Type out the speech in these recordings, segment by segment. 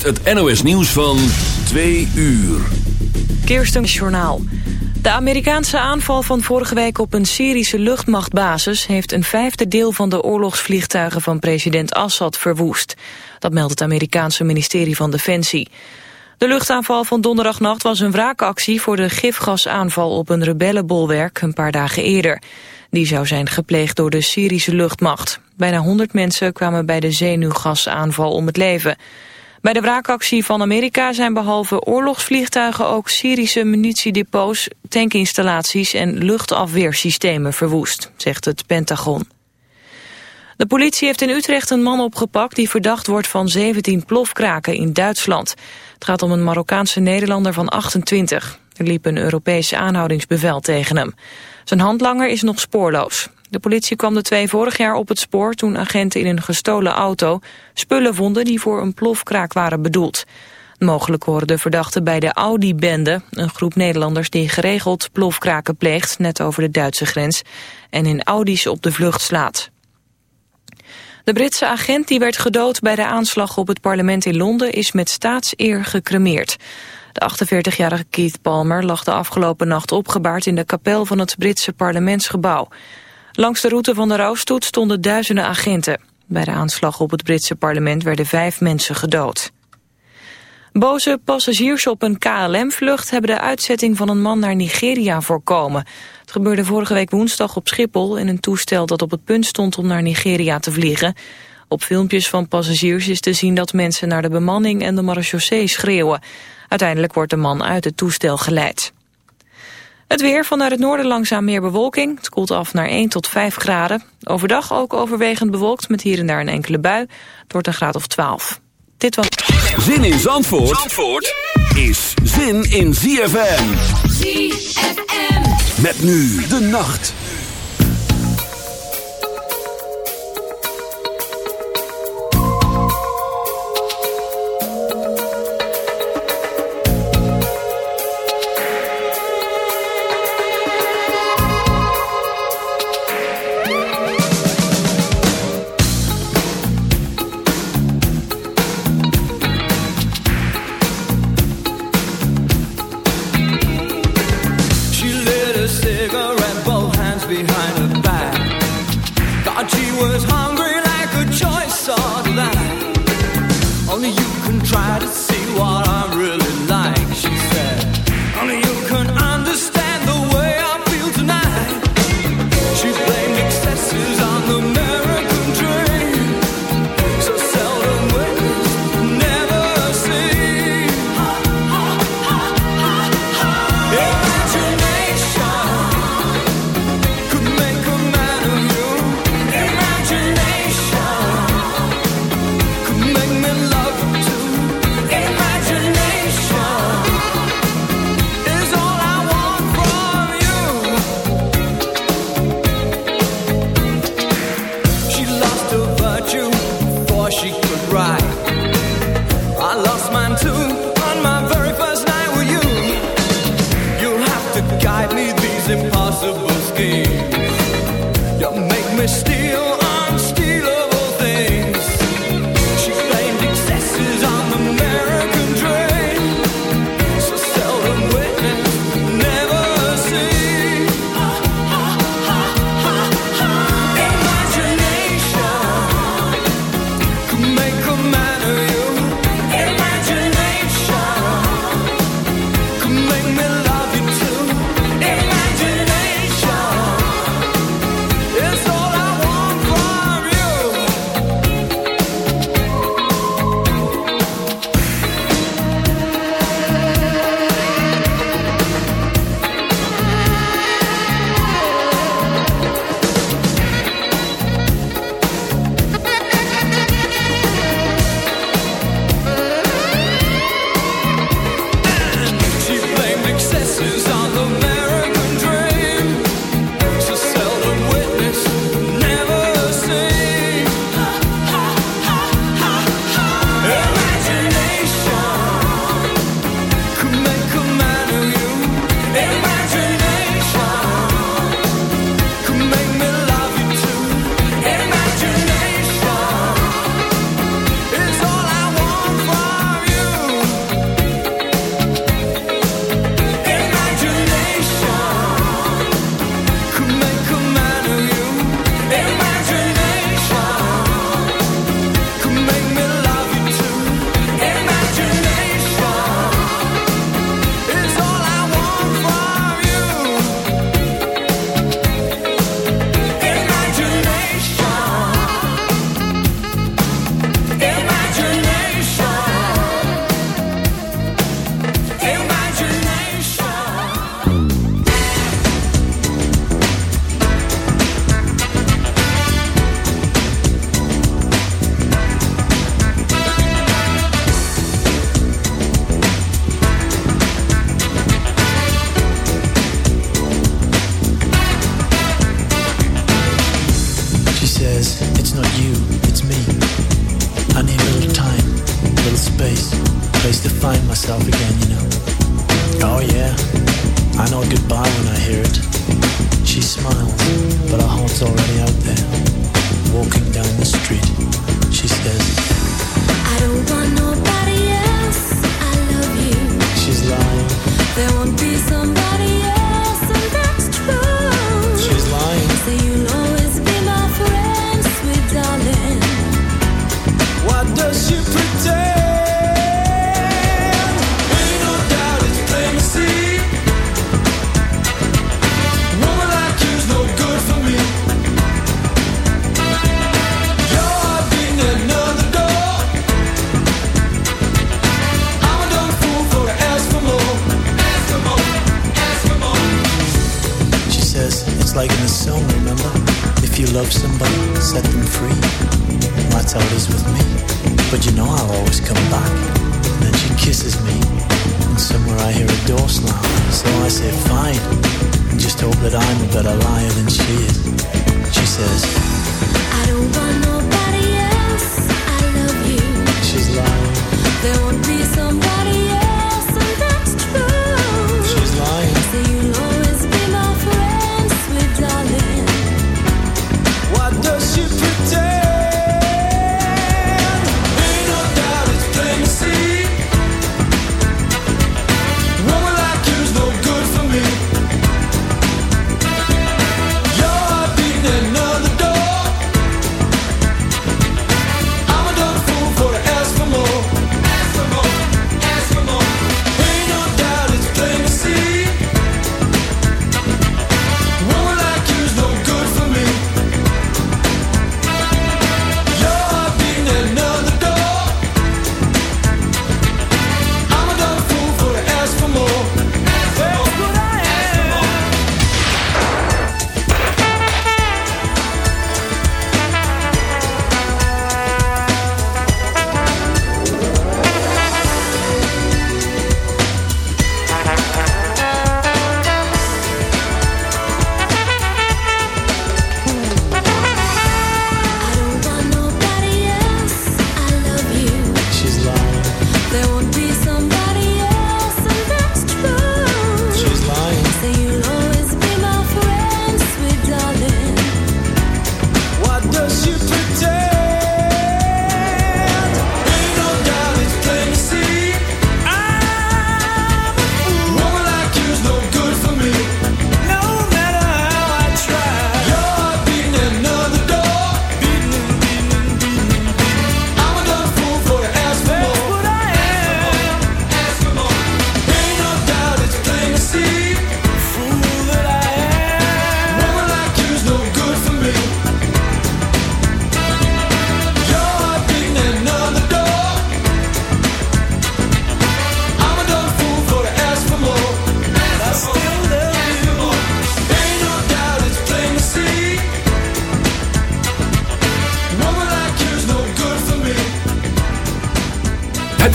het NOS nieuws van 2 uur. Kirsten Journaal. De Amerikaanse aanval van vorige week op een Syrische luchtmachtbasis... heeft een vijfde deel van de oorlogsvliegtuigen van president Assad verwoest. Dat meldt het Amerikaanse ministerie van Defensie. De luchtaanval van donderdagnacht was een wraakactie... voor de gifgasaanval op een rebellenbolwerk een paar dagen eerder. Die zou zijn gepleegd door de Syrische luchtmacht. Bijna 100 mensen kwamen bij de zenuwgasaanval om het leven... Bij de wraakactie van Amerika zijn behalve oorlogsvliegtuigen ook Syrische munitiedepots, tankinstallaties en luchtafweersystemen verwoest, zegt het Pentagon. De politie heeft in Utrecht een man opgepakt die verdacht wordt van 17 plofkraken in Duitsland. Het gaat om een Marokkaanse Nederlander van 28. Er liep een Europese aanhoudingsbevel tegen hem. Zijn handlanger is nog spoorloos. De politie kwam de twee vorig jaar op het spoor toen agenten in een gestolen auto spullen vonden die voor een plofkraak waren bedoeld. Mogelijk horen de verdachten bij de Audi-bende, een groep Nederlanders die geregeld plofkraken pleegt net over de Duitse grens en in Audi's op de vlucht slaat. De Britse agent die werd gedood bij de aanslag op het parlement in Londen is met staatseer gecremeerd. De 48-jarige Keith Palmer lag de afgelopen nacht opgebaard in de kapel van het Britse parlementsgebouw. Langs de route van de rouwstoet stonden duizenden agenten. Bij de aanslag op het Britse parlement werden vijf mensen gedood. Boze passagiers op een KLM-vlucht hebben de uitzetting van een man naar Nigeria voorkomen. Het gebeurde vorige week woensdag op Schiphol in een toestel dat op het punt stond om naar Nigeria te vliegen. Op filmpjes van passagiers is te zien dat mensen naar de bemanning en de marechaussee schreeuwen. Uiteindelijk wordt de man uit het toestel geleid. Het weer vanuit het noorden langzaam meer bewolking. Het koelt af naar 1 tot 5 graden. Overdag ook overwegend bewolkt met hier en daar een enkele bui. Het wordt een graad of 12. Dit was... Zin in Zandvoort, Zandvoort is zin in ZFM. ZFM. Met nu de nacht.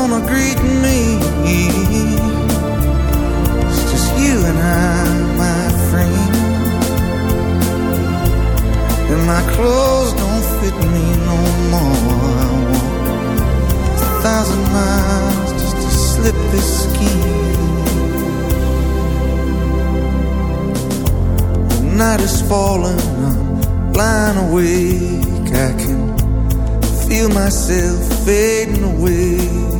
Gonna greet me. It's just you and I, my friend. And my clothes don't fit me no more. I walk a thousand miles just to slip this skin. The night is falling, I'm lying awake. I can feel myself fading away.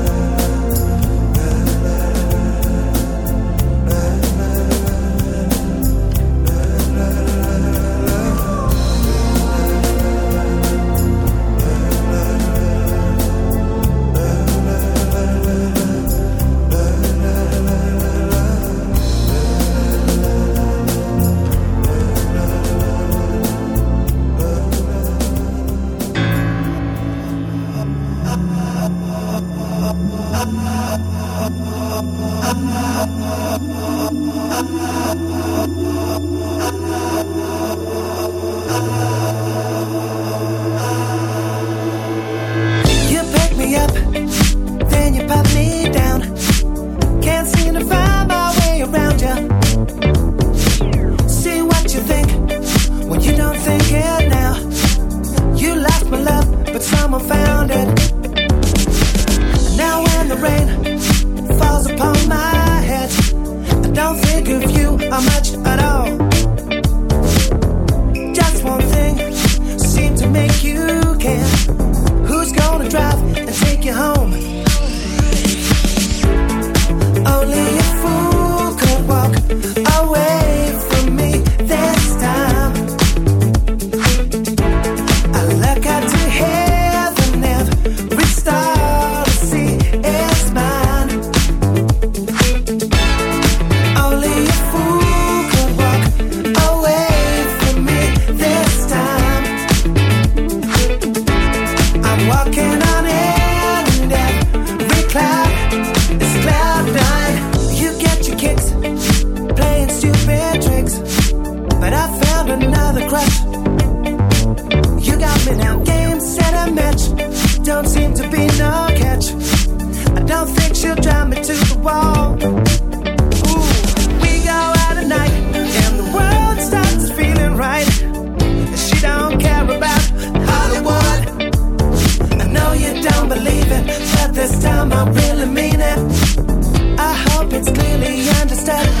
step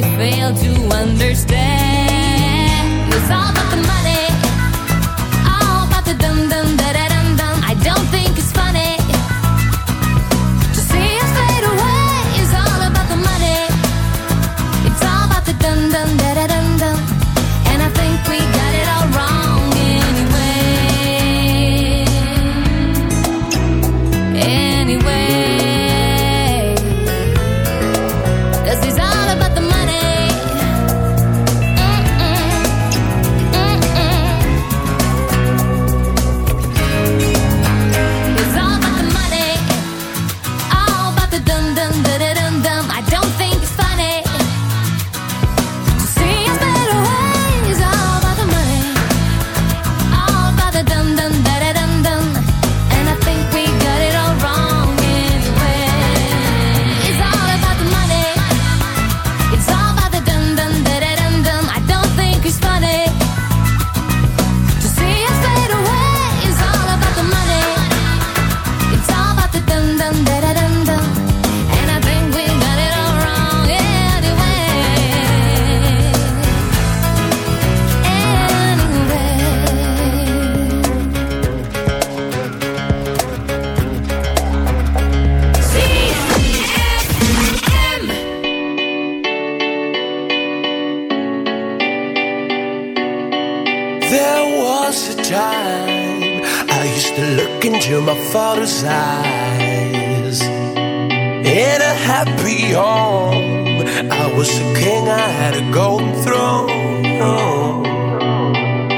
we fail to understand. It's all about the money.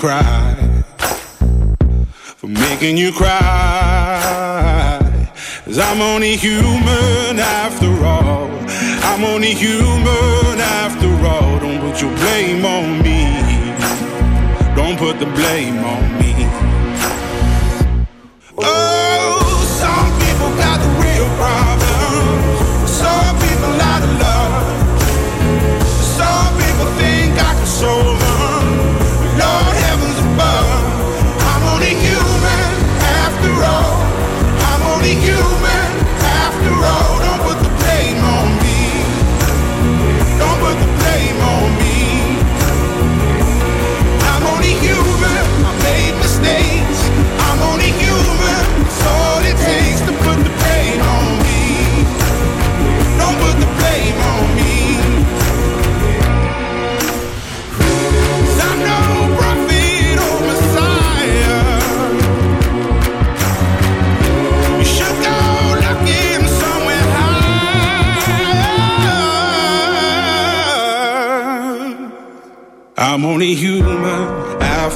Cry. For making you cry. Cause I'm only human after all. I'm only human after all. Don't put your blame on me. Don't put the blame on me.